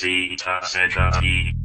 Zeta Zeta E.